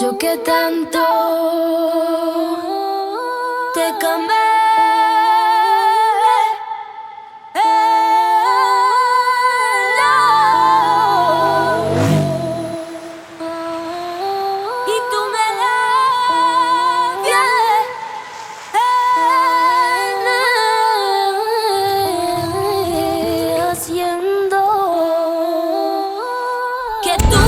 Yo que tanto te cambié. Eh, que tú